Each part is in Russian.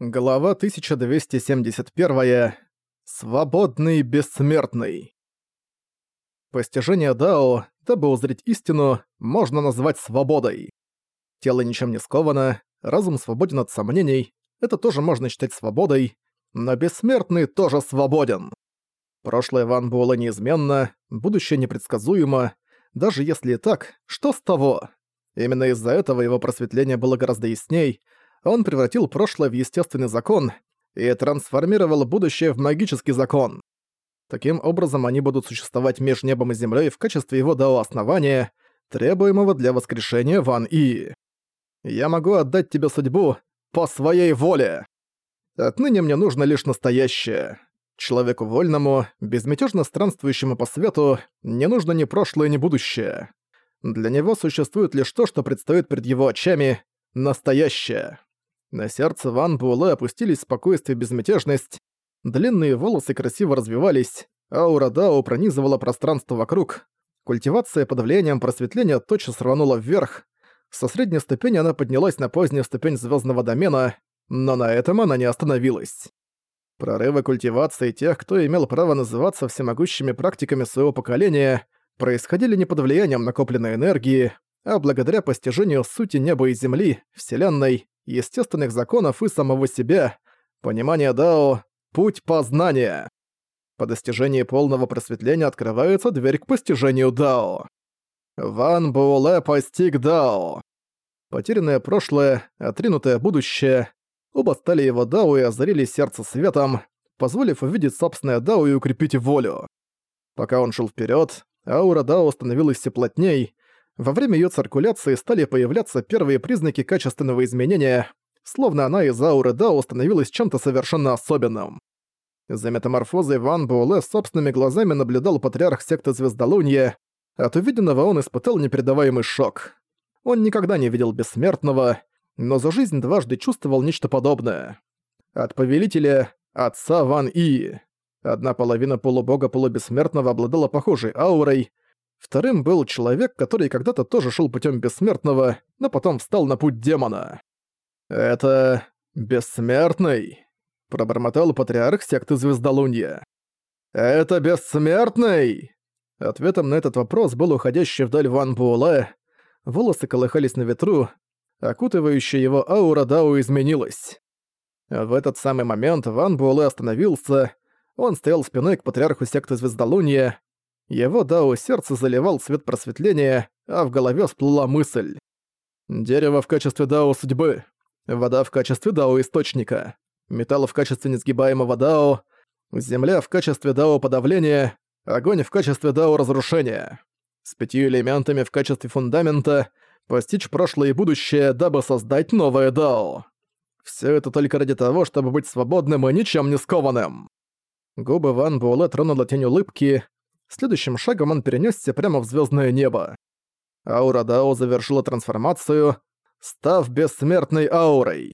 Глава 1271. Свободный бессмертный. Постижение Дао, дабы узреть истину, можно назвать свободой. Тело ничем не сковано, разум свободен от сомнений, это тоже можно считать свободой, но бессмертный тоже свободен. Прошлое Ван Буэлла неизменно, будущее непредсказуемо, даже если и так, что с того? Именно из-за этого его просветление было гораздо ясней, он превратил прошлое в естественный закон и трансформировал будущее в магический закон. Таким образом, они будут существовать между небом и землей в качестве его дао основания, требуемого для воскрешения Ван И. Я могу отдать тебе судьбу по своей воле. Отныне мне нужно лишь настоящее. Человеку вольному, безмятежно странствующему по свету, не нужно ни прошлое, ни будущее. Для него существует лишь то, что предстоит перед его очами — настоящее. На сердце Ван Буэлэ опустились спокойствие и безмятежность. Длинные волосы красиво развивались, аура Дао пронизывала пространство вокруг. Культивация под влиянием просветления тотчас рванула вверх. Со средней ступени она поднялась на позднюю ступень звездного домена, но на этом она не остановилась. Прорывы культивации тех, кто имел право называться всемогущими практиками своего поколения, происходили не под влиянием накопленной энергии, а благодаря постижению сути неба и земли, Вселенной, естественных законов и самого себя, понимание Дао — путь познания. По достижении полного просветления открывается дверь к постижению Дао. Ван Буэлэ постиг Дао. Потерянное прошлое, отринутое будущее — оба стали его Дао и озарили сердце светом, позволив увидеть собственное Дао и укрепить волю. Пока он шел вперед, аура Дао становилась все плотней, во время ее циркуляции стали появляться первые признаки качественного изменения, словно она из ауры Дао становилась чем-то совершенно особенным. За метаморфозой Ван Буэлэ собственными глазами наблюдал патриарх секты Звездолунья. От увиденного он испытал непередаваемый шок. Он никогда не видел бессмертного, но за жизнь дважды чувствовал нечто подобное. От повелителя, отца Ван И. Одна половина полубога-полубессмертного обладала похожей аурой, Вторым был человек, который когда-то тоже шел путем бессмертного, но потом встал на путь демона. «Это... бессмертный?» — пробормотал патриарх секты Звездолунья. «Это бессмертный?» Ответом на этот вопрос был уходящий вдаль Ван Буэлэ. Волосы колыхались на ветру, окутывающая его аура Дао изменилась. В этот самый момент Ван Буэлэ остановился, он стоял спиной к патриарху секты Звездолуния, его дао сердце заливал свет просветления, а в голове всплыла мысль. Дерево в качестве дао судьбы, вода в качестве дао источника, металл в качестве несгибаемого дао, земля в качестве дао подавления, огонь в качестве дао разрушения. С пятью элементами в качестве фундамента постичь прошлое и будущее, дабы создать новое дао. Все это только ради того, чтобы быть свободным и ничем не скованным. Губы Ван Буэлэ тронула тень улыбки, Следующим шагом он перенесся прямо в звездное небо. Аура Дао завершила трансформацию, став бессмертной аурой.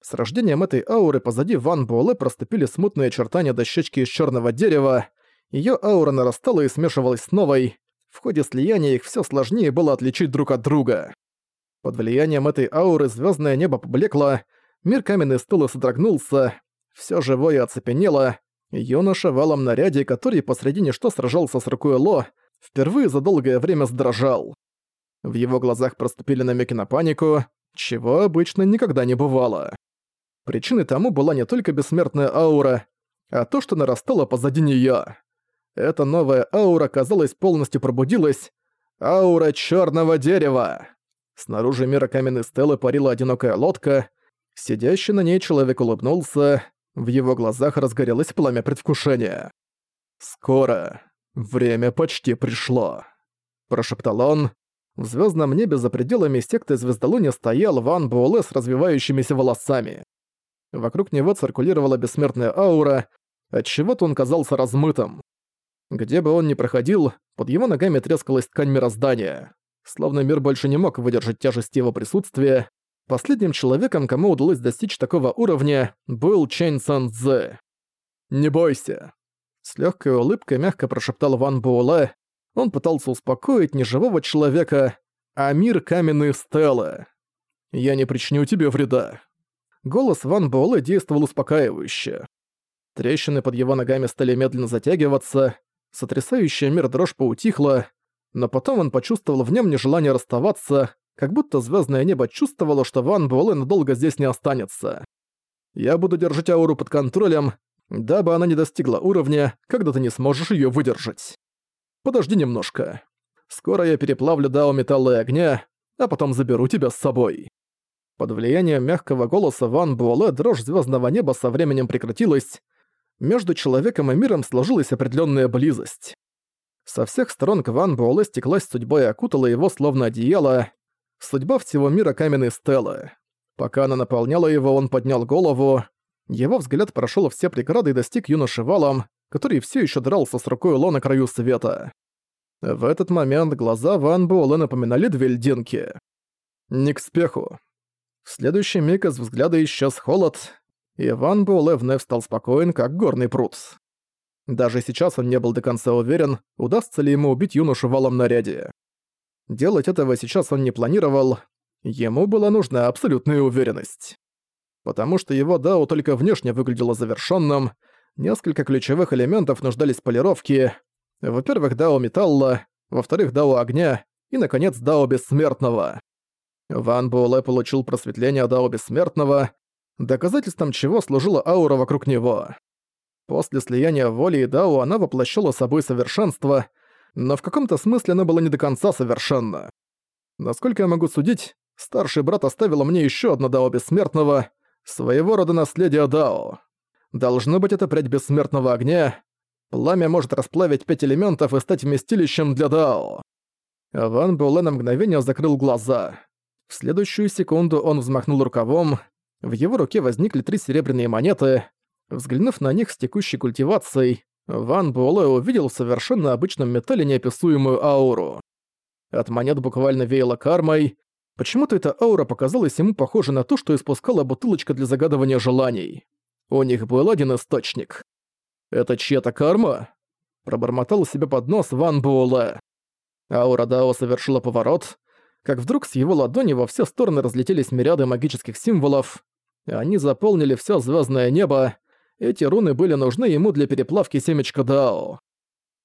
С рождением этой ауры позади Ван Буэлэ проступили смутные очертания дощечки из черного дерева, ее аура нарастала и смешивалась с новой, в ходе слияния их все сложнее было отличить друг от друга. Под влиянием этой ауры звездное небо поблекло, мир каменной стулы содрогнулся, все живое оцепенело, Юноша в алом наряде, который посредине что сражался с рукой Ло, впервые за долгое время сдрожал. В его глазах проступили намеки на панику, чего обычно никогда не бывало. Причиной тому была не только бессмертная аура, а то, что нарастало позади неё. Эта новая аура, казалось, полностью пробудилась. Аура черного дерева. Снаружи мира каменной стелы парила одинокая лодка. Сидящий на ней человек улыбнулся, в его глазах разгорелось пламя предвкушения. «Скоро. Время почти пришло», – прошептал он. В звездном небе за пределами секты звездолуния стоял Ван Буэлэ с развивающимися волосами. Вокруг него циркулировала бессмертная аура, отчего-то он казался размытым. Где бы он ни проходил, под его ногами трескалась ткань мироздания. Словно мир больше не мог выдержать тяжесть его присутствия, Последним человеком, кому удалось достичь такого уровня, был Чэнь Сан Цзэ. «Не бойся!» С легкой улыбкой мягко прошептал Ван Буэлэ. Он пытался успокоить не живого человека, а мир каменной стелы. «Я не причиню тебе вреда». Голос Ван Буэлэ действовал успокаивающе. Трещины под его ногами стали медленно затягиваться, сотрясающая мир дрожь поутихла, но потом он почувствовал в нем нежелание расставаться, как будто звездное небо чувствовало, что Ван Буэлэ надолго здесь не останется. «Я буду держать ауру под контролем, дабы она не достигла уровня, когда ты не сможешь ее выдержать. Подожди немножко. Скоро я переплавлю дао металла и огня, а потом заберу тебя с собой». Под влиянием мягкого голоса Ван Буэлэ дрожь звездного неба со временем прекратилась, между человеком и миром сложилась определенная близость. Со всех сторон к Ван Буэлэ стеклась судьба и окутала его словно одеяло, судьба всего мира каменной стелы. Пока она наполняла его, он поднял голову. Его взгляд прошел все преграды и достиг юноши валом, который все еще дрался с рукой Ло на краю света. В этот момент глаза Ван Буэлэ напоминали две льдинки. Не к спеху. В следующий миг из взгляда исчез холод, и Ван Буэлэ вновь стал спокоен, как горный пруд. Даже сейчас он не был до конца уверен, удастся ли ему убить юношу валом наряде. Делать этого сейчас он не планировал, ему была нужна абсолютная уверенность. Потому что его Дао только внешне выглядело завершенным, несколько ключевых элементов нуждались в полировке. Во-первых, Дао металла, во-вторых, Дао огня и, наконец, Дао бессмертного. Ван Буэлэ получил просветление Дао Бессмертного, доказательством чего служила аура вокруг него. После слияния воли и Дао она воплощала собой совершенство, но в каком-то смысле она была не до конца совершенна. Насколько я могу судить, старший брат оставил мне еще одно Дао Бессмертного, своего рода наследие Дао. Должно быть это прядь бессмертного огня. Пламя может расплавить пять элементов и стать вместилищем для Дао. Ван Буэлэ на мгновение закрыл глаза. В следующую секунду он взмахнул рукавом, в его руке возникли три серебряные монеты. Взглянув на них с текущей культивацией, Ван Буэлэ увидел в совершенно обычном металле неописуемую ауру. От монет буквально веяло кармой. Почему-то эта аура показалась ему похожей на ту, что испускала бутылочка для загадывания желаний. У них был один источник. «Это чья-то карма?» Пробормотал себе под нос Ван Буэлэ. Аура Дао совершила поворот, как вдруг с его ладони во все стороны разлетелись мириады магических символов. Они заполнили все звездное небо. Эти руны были нужны ему для переплавки семечка Дао.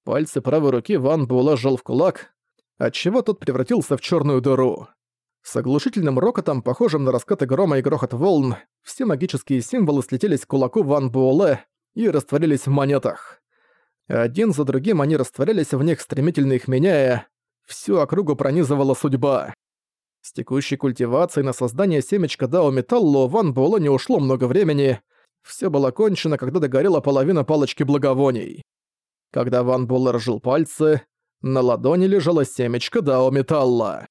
Пальцы правой руки Ван Буэлэ сжал в кулак, отчего тот превратился в черную дыру. С оглушительным рокотом, похожим на раскаты грома и грохот волн, все магические символы слетелись к кулаку Ван Буэлэ и растворились в монетах. Один за другим они растворялись в них, стремительно их меняя, Всю округу пронизывала судьба. С текущей культивацией на создание семечка Дао Металлу Ван Буэлэ не ушло много времени. Все было кончено, когда догорела половина палочки благовоний. Когда Ван Буэлэ разжил пальцы, на ладони лежало семечко Дао Металла.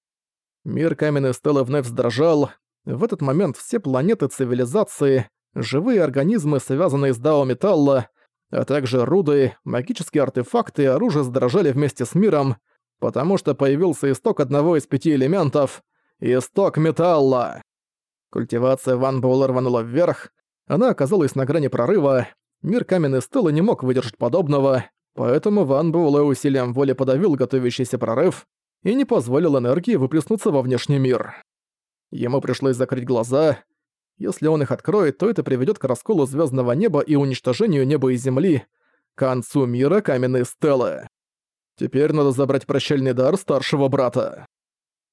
Мир каменной стелы вновь вздрожал. В этот момент все планеты цивилизации, живые организмы, связанные с Дао Металла, а также руды, магические артефакты и оружие задрожали вместе с миром, потому что появился исток одного из пяти элементов — исток металла. Культивация Ван Буэлла рванула вверх, она оказалась на грани прорыва, мир каменной стелы не мог выдержать подобного, поэтому Ван Буэлэ усилием воли подавил готовящийся прорыв и не позволил энергии выплеснуться во внешний мир. Ему пришлось закрыть глаза. Если он их откроет, то это приведет к расколу звездного неба и уничтожению неба и земли, к концу мира каменной стелы. Теперь надо забрать прощальный дар старшего брата.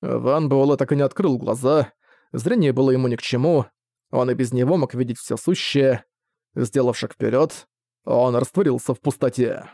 Ван Буэлэ так и не открыл глаза, зрение было ему ни к чему, он и без него мог видеть все сущее. Сделав шаг вперед, он растворился в пустоте.